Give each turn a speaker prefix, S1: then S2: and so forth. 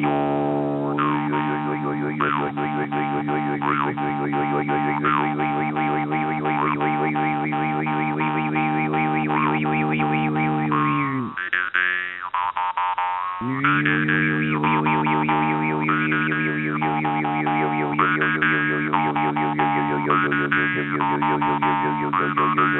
S1: yo yo yo yo